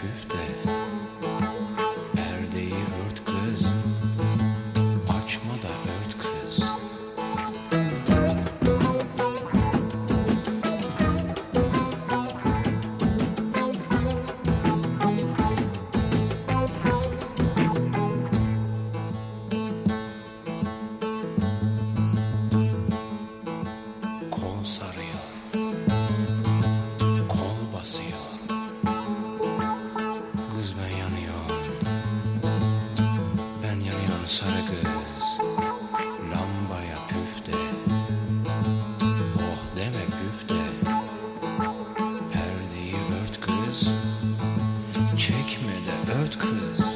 drift. Sarı kız Lambaya püfte. Oh deme güfte Perdeyi ört kız Çekme de ört kız